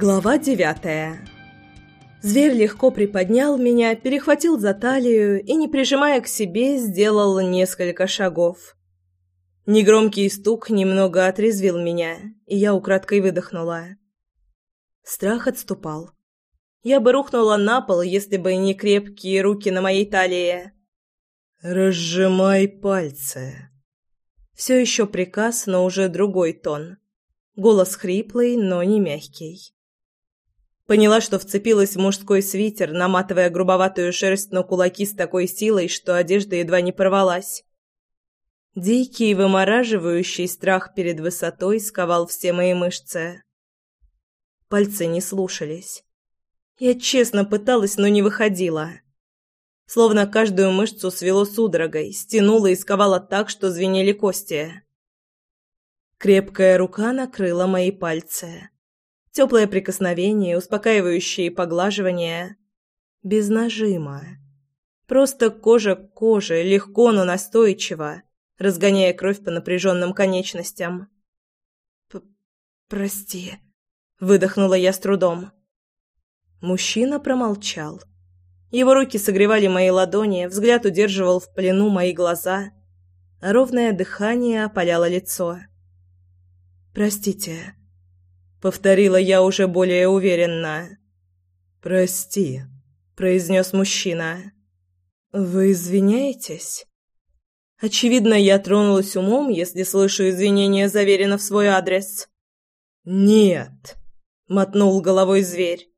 Глава девятая. Зверь легко приподнял меня, перехватил за талию и, не прижимая к себе, сделал несколько шагов. Негромкий стук немного отрезвил меня, и я украдкой выдохнула. Страх отступал. Я бы рухнула на пол, если бы не крепкие руки на моей талии. «Разжимай пальцы». Все еще приказ, но уже другой тон. Голос хриплый, но не мягкий. Поняла, что вцепилась в мужской свитер, наматывая грубоватую шерсть на кулаки с такой силой, что одежда едва не порвалась. Дикий, вымораживающий страх перед высотой сковал все мои мышцы. Пальцы не слушались. Я честно пыталась, но не выходила. Словно каждую мышцу свело судорогой, стянуло и сковало так, что звенели кости. Крепкая рука накрыла мои пальцы. Теплое прикосновение, успокаивающие поглаживания. Без нажима. Просто кожа к коже, легко, но настойчиво, разгоняя кровь по напряженным конечностям. П «Прости», — выдохнула я с трудом. Мужчина промолчал. Его руки согревали мои ладони, взгляд удерживал в плену мои глаза, ровное дыхание опаляло лицо. «Простите», Повторила я уже более уверенно. «Прости», — произнес мужчина. «Вы извиняетесь?» Очевидно, я тронулась умом, если слышу извинения заверено в свой адрес. «Нет», — мотнул головой зверь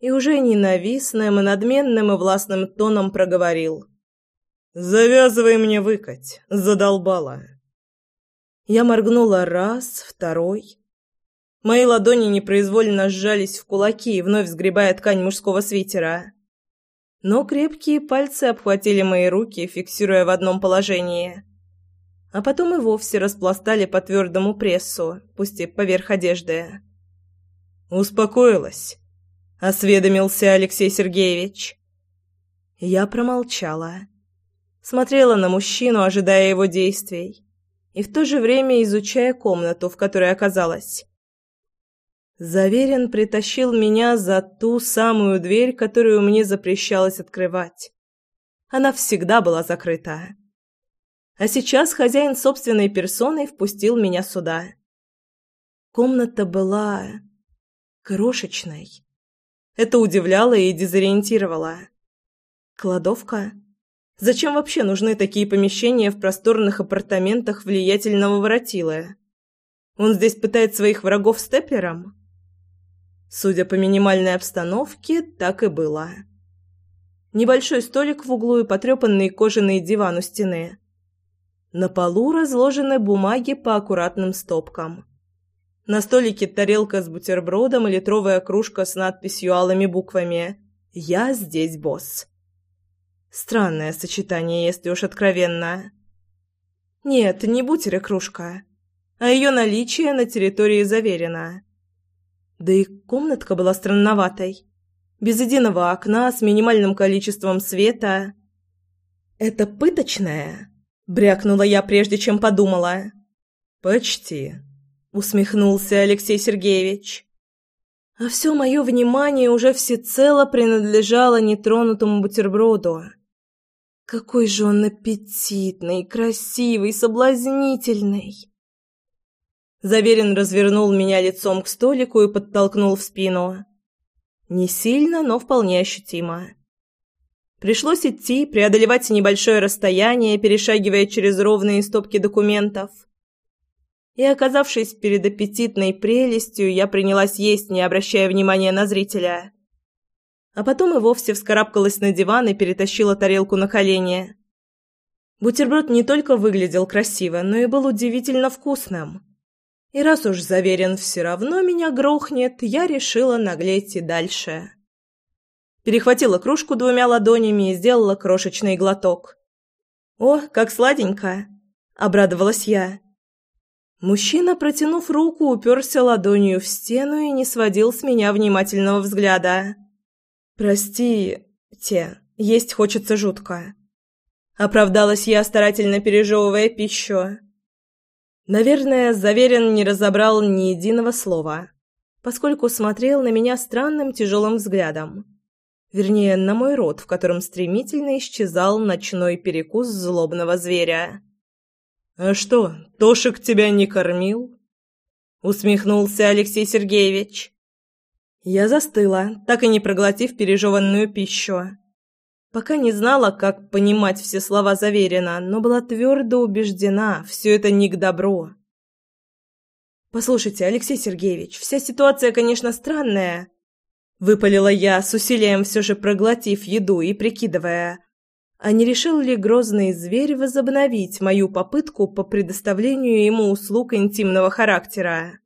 и уже ненавистным и надменным и властным тоном проговорил. «Завязывай мне выкать, задолбала». Я моргнула раз, второй, Мои ладони непроизвольно сжались в кулаки, вновь сгребая ткань мужского свитера. Но крепкие пальцы обхватили мои руки, фиксируя в одном положении. А потом и вовсе распластали по твердому прессу, пусть и поверх одежды. «Успокоилась», — осведомился Алексей Сергеевич. Я промолчала. Смотрела на мужчину, ожидая его действий, и в то же время изучая комнату, в которой оказалась. Заверен притащил меня за ту самую дверь, которую мне запрещалось открывать. Она всегда была закрыта. А сейчас хозяин собственной персоной впустил меня сюда. Комната была крошечной. Это удивляло и дезориентировало. Кладовка? Зачем вообще нужны такие помещения в просторных апартаментах влиятельного воротилы? Он здесь пытает своих врагов степлером? Судя по минимальной обстановке, так и было. Небольшой столик в углу и потрепанный кожаный диван у стены. На полу разложены бумаги по аккуратным стопкам. На столике тарелка с бутербродом и литровая кружка с надписью алыми буквами «Я здесь босс». Странное сочетание, если уж откровенно. Нет, не бутер и кружка, а ее наличие на территории заверено. Да и комнатка была странноватой. Без единого окна, с минимальным количеством света. «Это пыточная?» – брякнула я, прежде чем подумала. «Почти», – усмехнулся Алексей Сергеевич. А все мое внимание уже всецело принадлежало нетронутому бутерброду. Какой же он аппетитный, красивый, соблазнительный. Заверен развернул меня лицом к столику и подтолкнул в спину. Не сильно, но вполне ощутимо. Пришлось идти, преодолевать небольшое расстояние, перешагивая через ровные стопки документов. И, оказавшись перед аппетитной прелестью, я принялась есть, не обращая внимания на зрителя. А потом и вовсе вскарабкалась на диван и перетащила тарелку на колени. Бутерброд не только выглядел красиво, но и был удивительно вкусным. И раз уж заверен все равно меня грохнет, я решила наглеть и дальше. Перехватила кружку двумя ладонями и сделала крошечный глоток. «О, как сладенько!» – обрадовалась я. Мужчина, протянув руку, уперся ладонью в стену и не сводил с меня внимательного взгляда. «Простите, есть хочется жутко». Оправдалась я, старательно пережевывая пищу. Наверное, Заверен не разобрал ни единого слова. поскольку смотрел на меня странным тяжелым взглядом. Вернее, на мой рот, в котором стремительно исчезал ночной перекус злобного зверя. «А что, Тошек тебя не кормил?» Усмехнулся Алексей Сергеевич. Я застыла, так и не проглотив пережеванную пищу. Пока не знала, как понимать все слова Заверина, но была твердо убеждена, все это не к добру. «Послушайте, Алексей Сергеевич, вся ситуация, конечно, странная», — выпалила я, с усилием все же проглотив еду и прикидывая, а не решил ли грозный зверь возобновить мою попытку по предоставлению ему услуг интимного характера?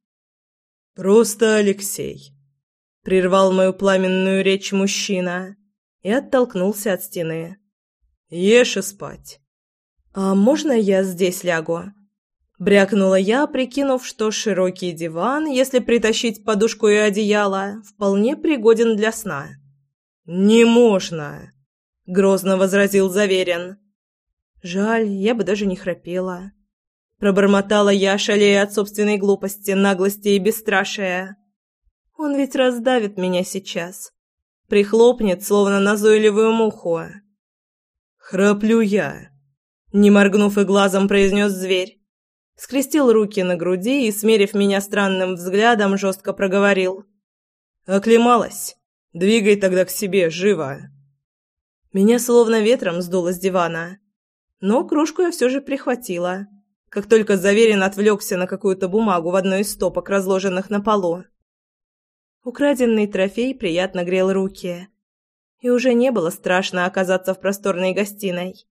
«Просто Алексей», — прервал мою пламенную речь мужчина и оттолкнулся от стены. «Ешь и спать». «А можно я здесь лягу?» Брякнула я, прикинув, что широкий диван, если притащить подушку и одеяло, вполне пригоден для сна. «Не можно!» — грозно возразил Заверин. «Жаль, я бы даже не храпела». Пробормотала я, шалея от собственной глупости, наглости и бесстрашия. «Он ведь раздавит меня сейчас. Прихлопнет, словно назойливую муху». «Храплю я», — не моргнув и глазом произнес зверь. Скрестил руки на груди и, смерив меня странным взглядом, жестко проговорил. «Оклемалась. Двигай тогда к себе, живо». Меня словно ветром сдуло с дивана. Но кружку я все же прихватила, как только Заверин отвлекся на какую-то бумагу в одной из стопок, разложенных на полу. Украденный трофей приятно грел руки, и уже не было страшно оказаться в просторной гостиной.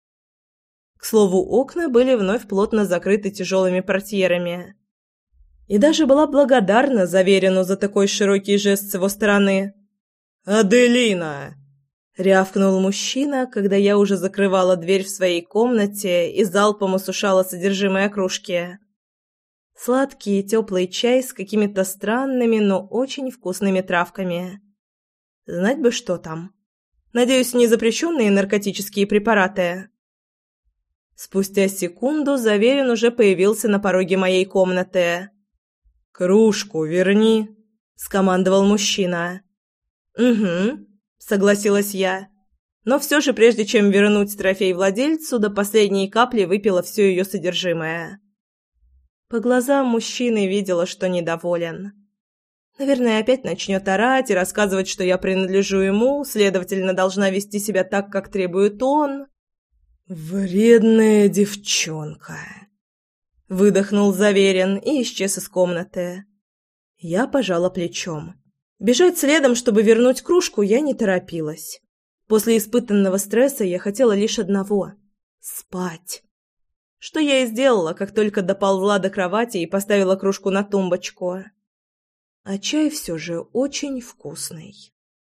К слову, окна были вновь плотно закрыты тяжелыми портьерами. И даже была благодарна Заверину за такой широкий жест с его стороны. «Аделина!» Рявкнул мужчина, когда я уже закрывала дверь в своей комнате и залпом осушала содержимое кружки. Сладкий и теплый чай с какими-то странными, но очень вкусными травками. Знать бы, что там. Надеюсь, не запрещенные наркотические препараты. Спустя секунду Заверин уже появился на пороге моей комнаты. «Кружку верни», — скомандовал мужчина. «Угу», согласилась я. Но все же, прежде чем вернуть трофей владельцу, до последней капли выпила все ее содержимое. По глазам мужчины видела, что недоволен. Наверное, опять начнет орать и рассказывать, что я принадлежу ему, следовательно, должна вести себя так, как требует он. «Вредная девчонка!» Выдохнул Заверин и исчез из комнаты. Я пожала плечом. Бежать следом, чтобы вернуть кружку, я не торопилась. После испытанного стресса я хотела лишь одного – спать. Что я и сделала, как только доползла до кровати и поставила кружку на тумбочку. А чай все же очень вкусный.